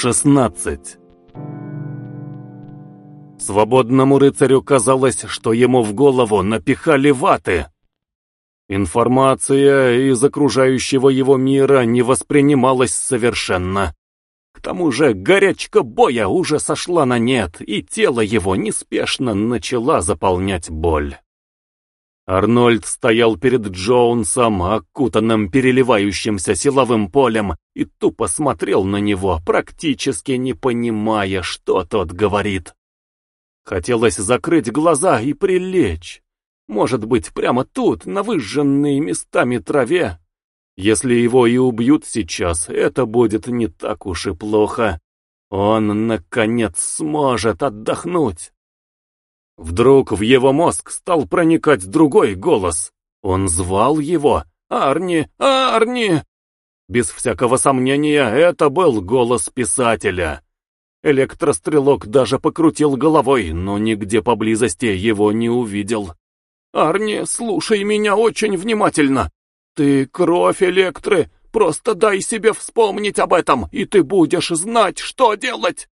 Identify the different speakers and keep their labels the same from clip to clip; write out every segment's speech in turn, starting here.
Speaker 1: 16. Свободному рыцарю казалось, что ему в голову напихали ваты. Информация из окружающего его мира не воспринималась совершенно. К тому же горячка боя уже сошла на нет, и тело его неспешно начала заполнять боль. Арнольд стоял перед Джоунсом, окутанным переливающимся силовым полем, и тупо смотрел на него, практически не понимая, что тот говорит. Хотелось закрыть глаза и прилечь. Может быть, прямо тут, на выжженной местами траве. Если его и убьют сейчас, это будет не так уж и плохо. Он, наконец, сможет отдохнуть. Вдруг в его мозг стал проникать другой голос. Он звал его «Арни! Арни!» Без всякого сомнения, это был голос писателя. Электрострелок даже покрутил головой, но нигде поблизости его не увидел. «Арни, слушай меня очень внимательно. Ты кровь Электры, просто дай себе вспомнить об этом, и ты будешь знать, что делать!»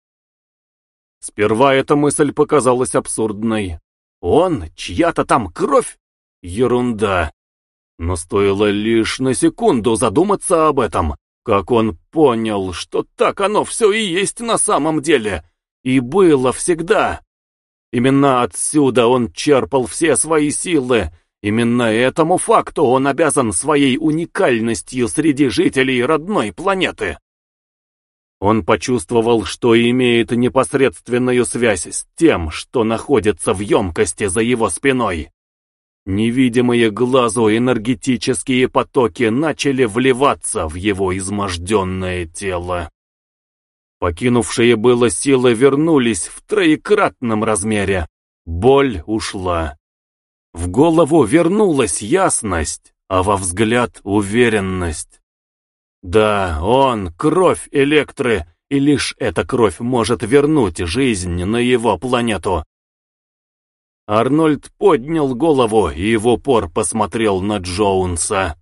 Speaker 1: Сперва эта мысль показалась абсурдной. Он, чья-то там кровь? Ерунда. Но стоило лишь на секунду задуматься об этом, как он понял, что так оно все и есть на самом деле, и было всегда. Именно отсюда он черпал все свои силы, именно этому факту он обязан своей уникальностью среди жителей родной планеты. Он почувствовал, что имеет непосредственную связь с тем, что находится в емкости за его спиной. Невидимые глазу энергетические потоки начали вливаться в его изможденное тело. Покинувшие было силы вернулись в троекратном размере. Боль ушла. В голову вернулась ясность, а во взгляд уверенность. Да, он — кровь Электры, и лишь эта кровь может вернуть жизнь на его планету. Арнольд поднял голову и в упор посмотрел на Джоунса.